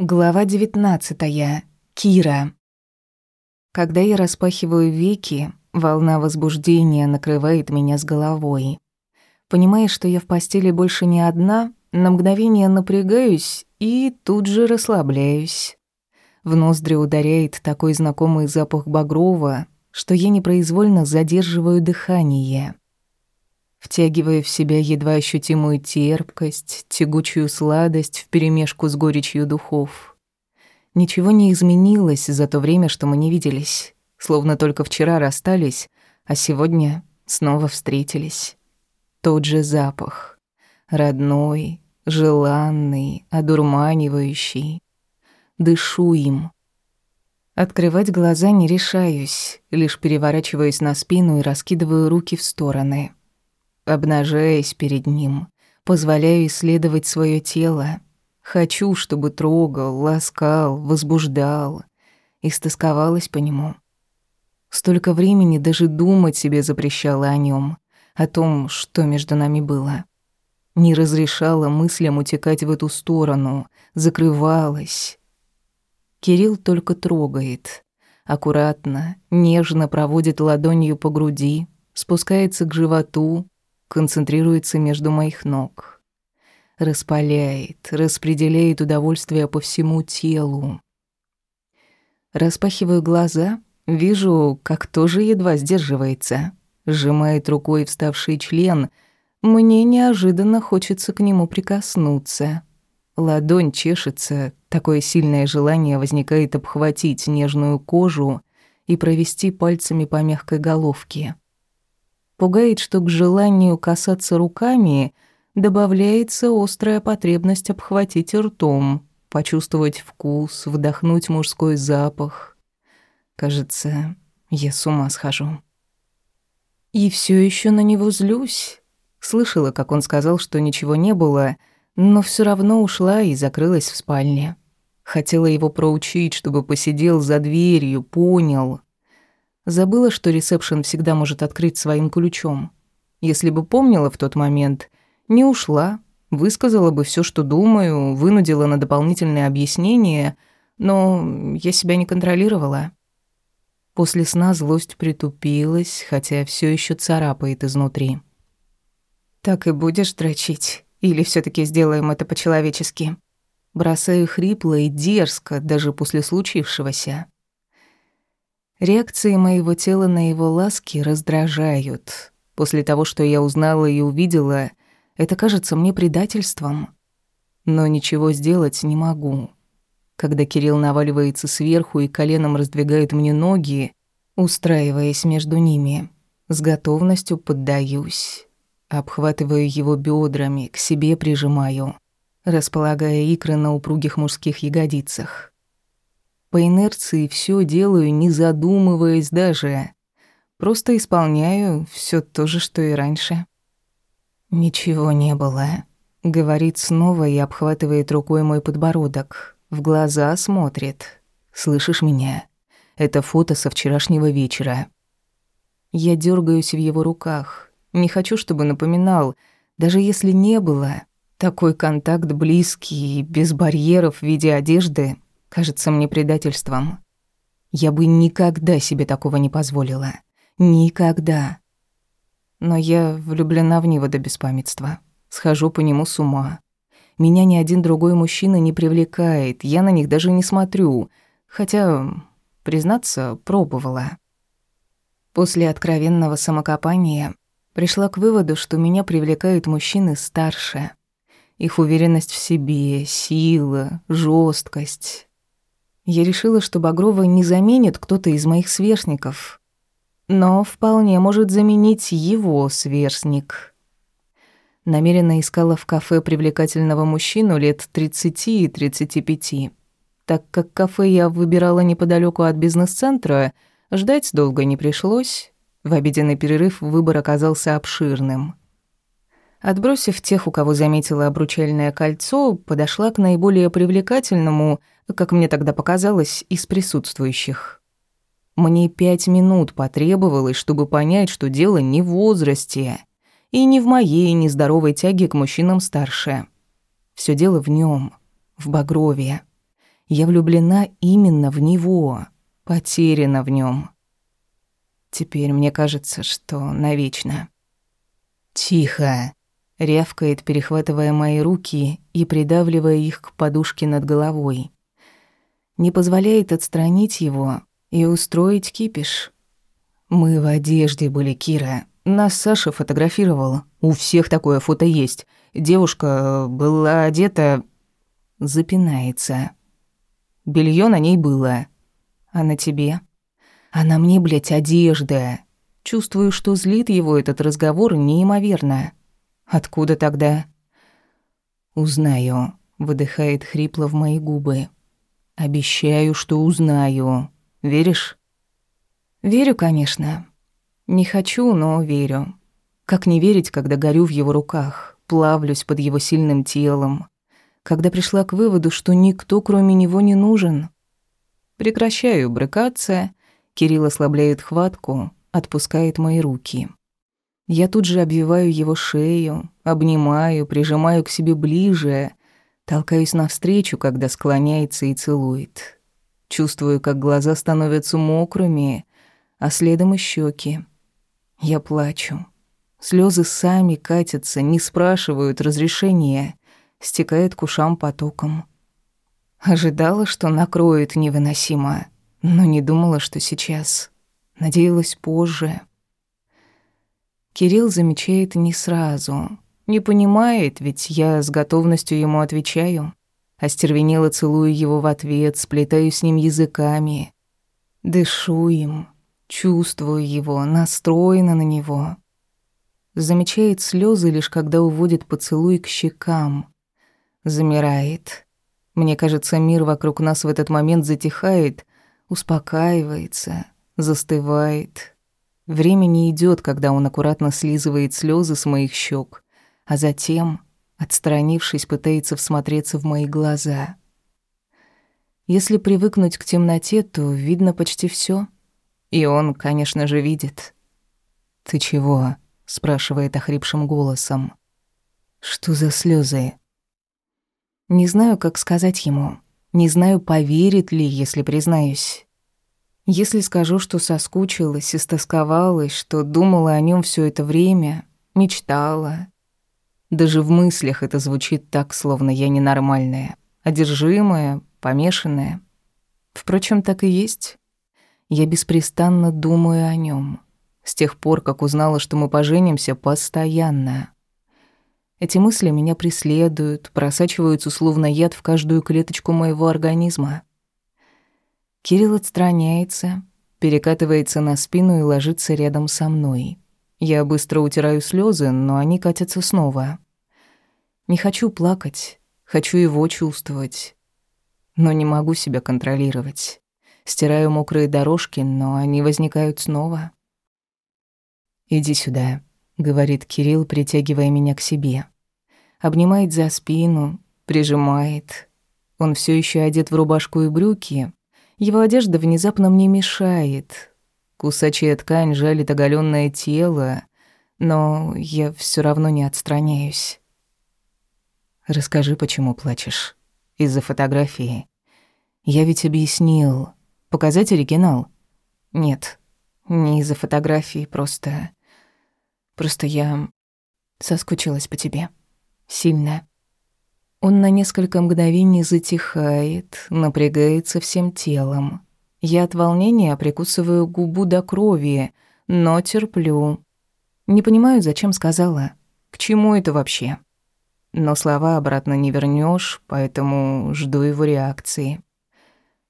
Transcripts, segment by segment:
Глава 19. Кира. Когда я распахиваю веки, волна возбуждения накрывает меня с головой. Понимая, что я в постели больше не одна, на мгновение напрягаюсь и тут же расслабляюсь. В ноздри ударяет такой знакомый запах багрова, что я непроизвольно задерживаю дыхание. Втягивая в себя едва ощутимую терпкость, тягучую сладость вперемешку с горечью духов. Ничего не изменилось за то время, что мы не виделись. Словно только вчера расстались, а сегодня снова встретились. Тот же запах. Родной, желанный, одурманивающий. Дышу им. Открывать глаза не решаюсь, лишь переворачиваюсь на спину и раскидываю руки в стороны обнажаясь перед ним, позволяю исследовать свое тело. Хочу, чтобы трогал, ласкал, возбуждал. Истосковалась по нему. Столько времени даже думать себе запрещала о нем, о том, что между нами было. Не разрешала мыслям утекать в эту сторону, закрывалась. Кирилл только трогает. Аккуратно, нежно проводит ладонью по груди, спускается к животу, концентрируется между моих ног. Распаляет, распределяет удовольствие по всему телу. Распахиваю глаза, вижу, как тоже едва сдерживается. Сжимает рукой вставший член. Мне неожиданно хочется к нему прикоснуться. Ладонь чешется, такое сильное желание возникает обхватить нежную кожу и провести пальцами по мягкой головке. Пугает, что к желанию касаться руками добавляется острая потребность обхватить ртом, почувствовать вкус, вдохнуть мужской запах. Кажется, я с ума схожу. И все еще на него злюсь. Слышала, как он сказал, что ничего не было, но все равно ушла и закрылась в спальне. Хотела его проучить, чтобы посидел за дверью, понял. Забыла, что ресепшн всегда может открыть своим ключом. Если бы помнила в тот момент, не ушла, высказала бы все, что думаю, вынудила на дополнительные объяснения, но я себя не контролировала. После сна злость притупилась, хотя все еще царапает изнутри. «Так и будешь дрочить? Или все таки сделаем это по-человечески?» Бросаю хрипло и дерзко, даже после случившегося. Реакции моего тела на его ласки раздражают. После того, что я узнала и увидела, это кажется мне предательством. Но ничего сделать не могу. Когда Кирилл наваливается сверху и коленом раздвигает мне ноги, устраиваясь между ними, с готовностью поддаюсь. Обхватываю его бедрами, к себе прижимаю, располагая икры на упругих мужских ягодицах. По инерции все делаю, не задумываясь даже. Просто исполняю все то же, что и раньше. «Ничего не было», — говорит снова и обхватывает рукой мой подбородок. В глаза смотрит. «Слышишь меня? Это фото со вчерашнего вечера». Я дергаюсь в его руках. Не хочу, чтобы напоминал, даже если не было. Такой контакт близкий без барьеров в виде одежды кажется мне предательством. Я бы никогда себе такого не позволила. Никогда. Но я влюблена в него до беспамятства. Схожу по нему с ума. Меня ни один другой мужчина не привлекает, я на них даже не смотрю. Хотя, признаться, пробовала. После откровенного самокопания пришла к выводу, что меня привлекают мужчины старше. Их уверенность в себе, сила, жесткость, я решила, что Багрова не заменит кто-то из моих сверстников, но вполне может заменить его сверстник. Намеренно искала в кафе привлекательного мужчину лет 30 и 35. Так как кафе я выбирала неподалеку от бизнес-центра, ждать долго не пришлось. В обеденный перерыв выбор оказался обширным. Отбросив тех, у кого заметила обручальное кольцо, подошла к наиболее привлекательному – как мне тогда показалось, из присутствующих. Мне пять минут потребовалось, чтобы понять, что дело не в возрасте и не в моей нездоровой тяге к мужчинам старше. Все дело в нем, в Багрове. Я влюблена именно в него, потеряна в нем. Теперь мне кажется, что навечно. «Тихо!» — рявкает, перехватывая мои руки и придавливая их к подушке над головой. Не позволяет отстранить его и устроить кипиш. «Мы в одежде были, Кира. Нас Саша фотографировал. У всех такое фото есть. Девушка была одета...» Запинается. Белье на ней было. А на тебе? А на мне, блядь, одежда. Чувствую, что злит его этот разговор неимоверно. Откуда тогда? Узнаю. Выдыхает хрипло в мои губы. Обещаю, что узнаю. Веришь? Верю, конечно. Не хочу, но верю. Как не верить, когда горю в его руках, плавлюсь под его сильным телом, когда пришла к выводу, что никто, кроме него, не нужен. Прекращаю брыкаться, Кирилл ослабляет хватку, отпускает мои руки. Я тут же обвиваю его шею, обнимаю, прижимаю к себе ближе, толкаюсь навстречу, когда склоняется и целует. Чувствую, как глаза становятся мокрыми, а следом и щеки. Я плачу. Слезы сами катятся, не спрашивают разрешения стекает к ушам потоком. Ожидала, что накроет невыносимо, но не думала, что сейчас. Надеялась позже. Кирилл замечает не сразу. Не понимает, ведь я с готовностью ему отвечаю. Остервенело целую его в ответ, сплетаю с ним языками. Дышу им, чувствую его, настроена на него. Замечает слезы лишь когда уводит поцелуй к щекам замирает. Мне кажется, мир вокруг нас в этот момент затихает, успокаивается, застывает. Время не идёт, когда он аккуратно слизывает слёзы с моих щек, а затем, отстранившись, пытается всмотреться в мои глаза. Если привыкнуть к темноте, то видно почти всё. И он, конечно же, видит. «Ты чего?» — спрашивает охрипшим голосом. «Что за слёзы?» Не знаю, как сказать ему. Не знаю, поверит ли, если признаюсь. Если скажу, что соскучилась, истосковалась, что думала о нем все это время, мечтала. Даже в мыслях это звучит так, словно я ненормальная, одержимая, помешанная. Впрочем, так и есть. Я беспрестанно думаю о нем. С тех пор, как узнала, что мы поженимся, постоянно. Эти мысли меня преследуют, просачиваются словно яд в каждую клеточку моего организма. Кирилл отстраняется, перекатывается на спину и ложится рядом со мной. Я быстро утираю слезы, но они катятся снова. Не хочу плакать, хочу его чувствовать, но не могу себя контролировать. Стираю мокрые дорожки, но они возникают снова. «Иди сюда», говорит Кирилл, притягивая меня к себе. Обнимает за спину, прижимает. Он все еще одет в рубашку и брюки. Его одежда внезапно мне мешает. Кусачая ткань жалит оголенное тело, но я все равно не отстраняюсь. Расскажи, почему плачешь? Из-за фотографии. Я ведь объяснил. Показать оригинал? Нет, не из-за фотографии, просто... Просто я соскучилась по тебе. Сильно. Он на несколько мгновений затихает, напрягается всем телом. Я от волнения прикусываю губу до крови, но терплю. Не понимаю, зачем сказала. К чему это вообще? Но слова обратно не вернешь, поэтому жду его реакции.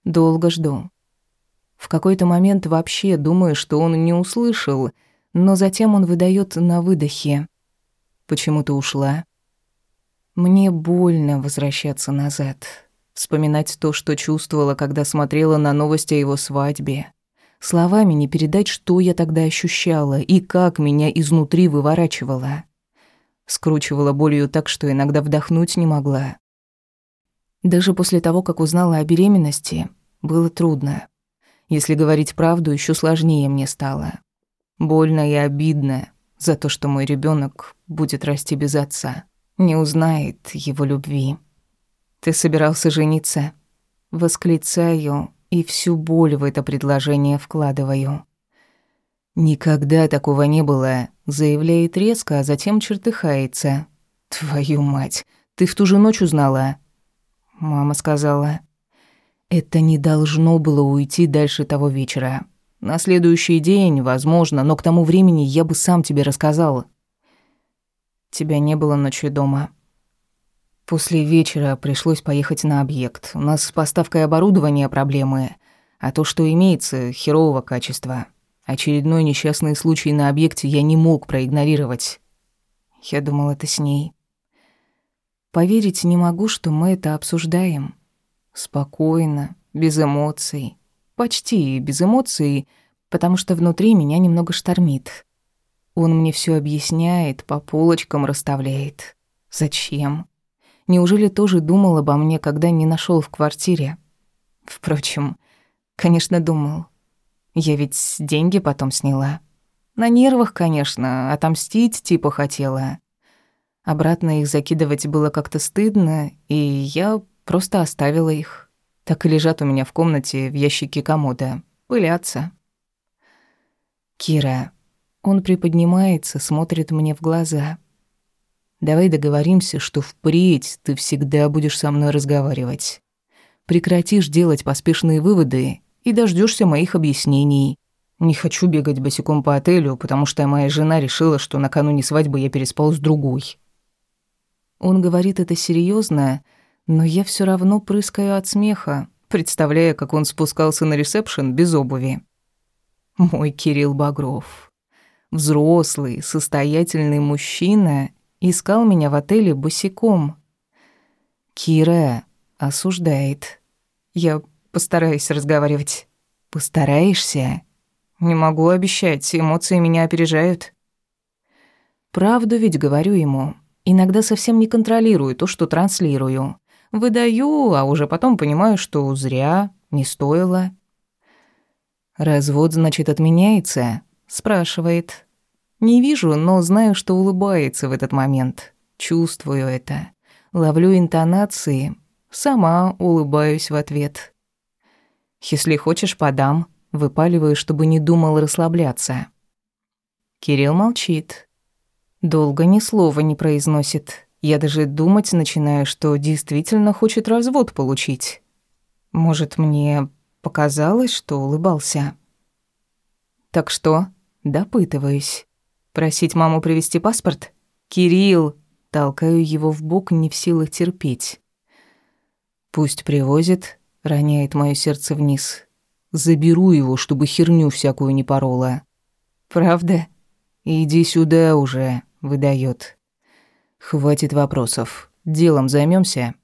Долго жду. В какой-то момент вообще думаю, что он не услышал — но затем он выдает на выдохе. «Почему ты ушла?» Мне больно возвращаться назад, вспоминать то, что чувствовала, когда смотрела на новости о его свадьбе. Словами не передать, что я тогда ощущала и как меня изнутри выворачивало. Скручивала болью так, что иногда вдохнуть не могла. Даже после того, как узнала о беременности, было трудно. Если говорить правду, еще сложнее мне стало. Больно и обидно за то, что мой ребенок будет расти без отца, не узнает его любви. Ты собирался жениться? Восклицаю и всю боль в это предложение вкладываю. «Никогда такого не было», — заявляет резко, а затем чертыхается. «Твою мать, ты в ту же ночь узнала?» Мама сказала. «Это не должно было уйти дальше того вечера. На следующий день, возможно, но к тому времени я бы сам тебе рассказал». «Тебя не было ночью дома», После вечера пришлось поехать на объект. У нас с поставкой оборудования проблемы, а то, что имеется, херового качества. Очередной несчастный случай на объекте я не мог проигнорировать. Я думал, это с ней. Поверить не могу, что мы это обсуждаем. Спокойно, без эмоций. Почти без эмоций, потому что внутри меня немного штормит. Он мне все объясняет, по полочкам расставляет. Зачем? Неужели тоже думал обо мне, когда не нашел в квартире? Впрочем, конечно, думал. Я ведь деньги потом сняла. На нервах, конечно, отомстить типа хотела. Обратно их закидывать было как-то стыдно, и я просто оставила их. Так и лежат у меня в комнате в ящике комода. Пылятся. Кира. Он приподнимается, смотрит мне в глаза — Давай договоримся, что впредь ты всегда будешь со мной разговаривать. Прекратишь делать поспешные выводы и дождешься моих объяснений. Не хочу бегать босиком по отелю, потому что моя жена решила, что накануне свадьбы я переспал с другой. Он говорит это серьезно, но я все равно прыскаю от смеха, представляя, как он спускался на ресепшн без обуви. Мой Кирилл Багров. Взрослый, состоятельный мужчина Искал меня в отеле босиком. Кира осуждает. Я постараюсь разговаривать. Постараешься? Не могу обещать, эмоции меня опережают. Правду ведь говорю ему. Иногда совсем не контролирую то, что транслирую. Выдаю, а уже потом понимаю, что зря, не стоило. «Развод, значит, отменяется?» — спрашивает. Не вижу, но знаю, что улыбается в этот момент. Чувствую это. Ловлю интонации. Сама улыбаюсь в ответ. «Если хочешь, подам». Выпаливаю, чтобы не думал расслабляться. Кирилл молчит. Долго ни слова не произносит. Я даже думать начинаю, что действительно хочет развод получить. Может, мне показалось, что улыбался? Так что, допытываюсь. Просить маму привезти паспорт? Кирилл! Толкаю его в бок, не в силах терпеть. Пусть привозит, роняет моё сердце вниз. Заберу его, чтобы херню всякую не порола. Правда? Иди сюда уже, выдает. Хватит вопросов. Делом займемся.